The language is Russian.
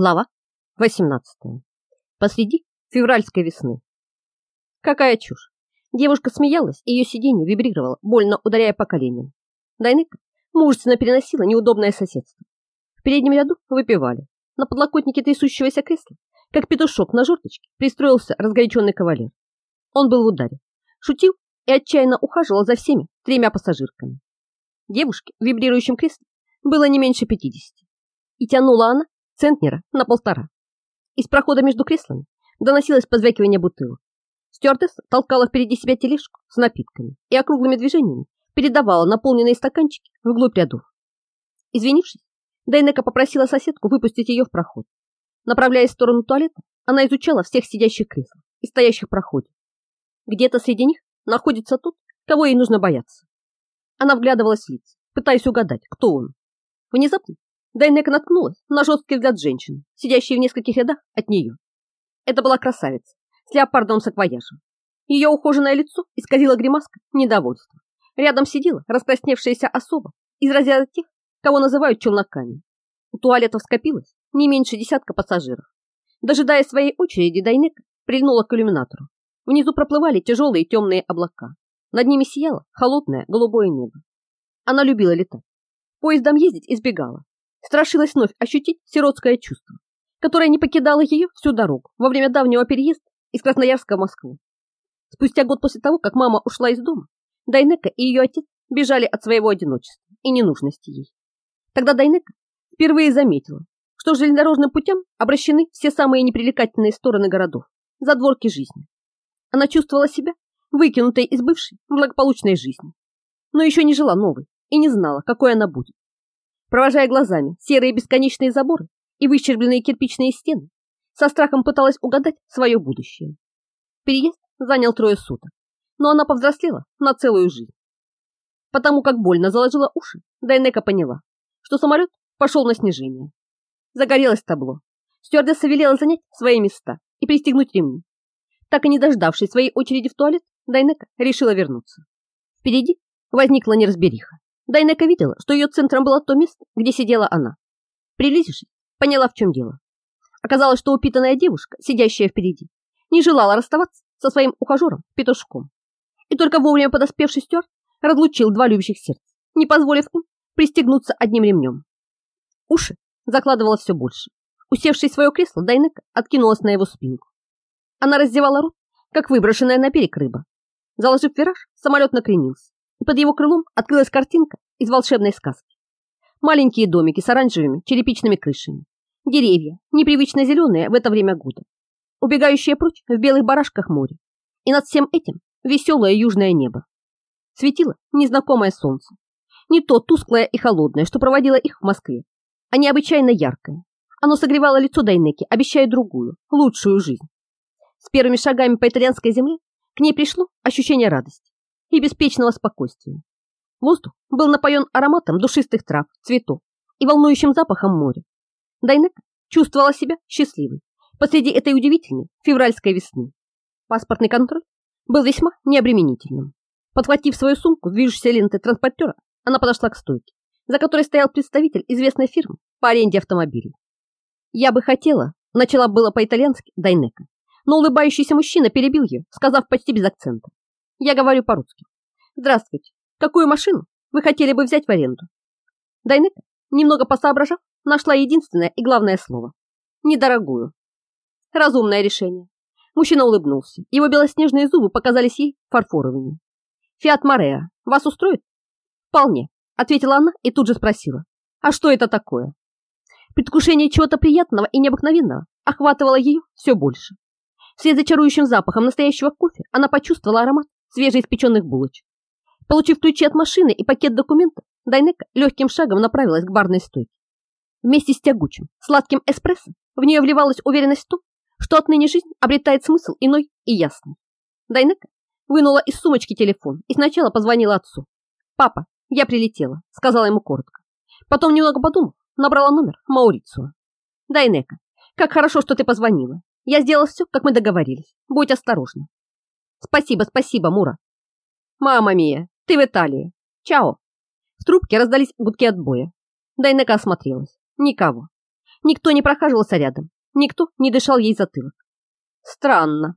Глава 18. Посреди февральской весны. Какая чушь. Девушка смеялась, и ее сиденье вибрировало, больно ударяя по коленям. Дайнека мужественно переносила неудобное соседство. В переднем ряду выпивали. На подлокотнике трясущегося кресла, как петушок на жерточке, пристроился разгоряченный кавалер. Он был в ударе, шутил и отчаянно ухаживал за всеми тремя пассажирками. Девушке в вибрирующем кресле было не меньше пятидесяти. И тянула она центнера на полтора. Из прохода между креслами доносилось позвякивание бутылок. Стюардесса толкала впереди себя тележку с напитками и округлыми движениями передавала наполненные стаканчики вглубь рядов. Извинившись, Дайнека попросила соседку выпустить ее в проход. Направляясь в сторону туалета, она изучала всех сидящих креслах и стоящих в проходе. Где-то среди них находится тот, кого ей нужно бояться. Она вглядывалась в лица, пытаясь угадать, кто он. Внезапно Дайнека наткнулась на жесткий взгляд женщины, сидящей в нескольких рядах от нее. Это была красавица с леопардовым саквояжем. Ее ухоженное лицо исказило гримаска недовольства. Рядом сидела раскрасневшаяся особа из разряда тех, кого называют челноками. У туалетов скопилось не меньше десятка пассажиров. Дожидая своей очереди, Дайнека прильнула к иллюминатору. Внизу проплывали тяжелые темные облака. Над ними сияло холодное голубое небо. Она любила летать. Поездом ездить избегала, страшилась вновь ощутить сиротское чувство, которое не покидало ее всю дорогу во время давнего переезда из Красноярска в Москву. Спустя год после того, как мама ушла из дома, Дайнека и ее отец бежали от своего одиночества и ненужности ей. Тогда Дайнека впервые заметила, что железнодорожным путем обращены все самые непривлекательные стороны городов, задворки жизни. Она чувствовала себя выкинутой из бывшей благополучной жизни, но еще не жила новой и не знала, какой она будет провожая глазами серые бесконечные заборы и выщербленные кирпичные стены, со страхом пыталась угадать свое будущее. Переезд занял трое суток, но она повзрослела на целую жизнь. Потому как больно заложила уши, Дайнека поняла, что самолет пошел на снижение. Загорелось табло. Стюардесса велела занять свои места и пристегнуть ремни. Так и не дождавшись своей очереди в туалет, Дайнека решила вернуться. Впереди возникла неразбериха. Дайнека видела, что ее центром было то место, где сидела она. Приблизившись, поняла, в чем дело. Оказалось, что упитанная девушка, сидящая впереди, не желала расставаться со своим ухажером Петушком. И только вовремя подоспевший стюард разлучил два любящих сердца, не позволив им пристегнуться одним ремнем. Уши закладывала все больше. Усевшись в свое кресло, Дайнека откинулась на его спинку. Она раздевала рот, как выброшенная на берег рыба. Заложив вираж, самолет накренился под его крылом открылась картинка из волшебной сказки. Маленькие домики с оранжевыми черепичными крышами, деревья, непривычно зеленые в это время года, убегающие прочь в белых барашках море, и над всем этим веселое южное небо. Светило незнакомое солнце, не то тусклое и холодное, что проводило их в Москве, а необычайно яркое. Оно согревало лицо Дайнеки, обещая другую, лучшую жизнь. С первыми шагами по итальянской земле к ней пришло ощущение радости и беспечного спокойствия. Воздух был напоен ароматом душистых трав, цветов и волнующим запахом моря. Дайнека чувствовала себя счастливой посреди этой удивительной февральской весны. Паспортный контроль был весьма необременительным. Подхватив свою сумку с движущейся лентой транспортера, она подошла к стойке, за которой стоял представитель известной фирмы по аренде автомобилей. «Я бы хотела», — начала было по-итальянски Дайнека, но улыбающийся мужчина перебил ее, сказав почти без акцента. Я говорю по-русски. Здравствуйте. Какую машину вы хотели бы взять в аренду? Дайнека, немного посоображав, нашла единственное и главное слово. Недорогую. Разумное решение. Мужчина улыбнулся. Его белоснежные зубы показались ей фарфоровыми. «Фиат Мореа вас устроит?» «Вполне», — ответила она и тут же спросила. «А что это такое?» Предвкушение чего-то приятного и необыкновенного охватывало ее все больше. Вслед за чарующим запахом настоящего кофе она почувствовала аромат свежеиспеченных булочек. Получив ключи от машины и пакет документов, Дайнека легким шагом направилась к барной стойке. Вместе с тягучим, сладким эспрессо в нее вливалась уверенность в том, что отныне жизнь обретает смысл иной и ясный. Дайнека вынула из сумочки телефон и сначала позвонила отцу. «Папа, я прилетела», — сказала ему коротко. Потом, немного подумав, набрала номер Маурицио. «Дайнека, как хорошо, что ты позвонила. Я сделала все, как мы договорились. Будь осторожна. Спасибо, спасибо, Мура. Мама мия, ты в Италии. Чао. В трубке раздались гудки отбоя. Дайнека осмотрелась. Никого. Никто не прохаживался рядом, никто не дышал ей затылок. Странно.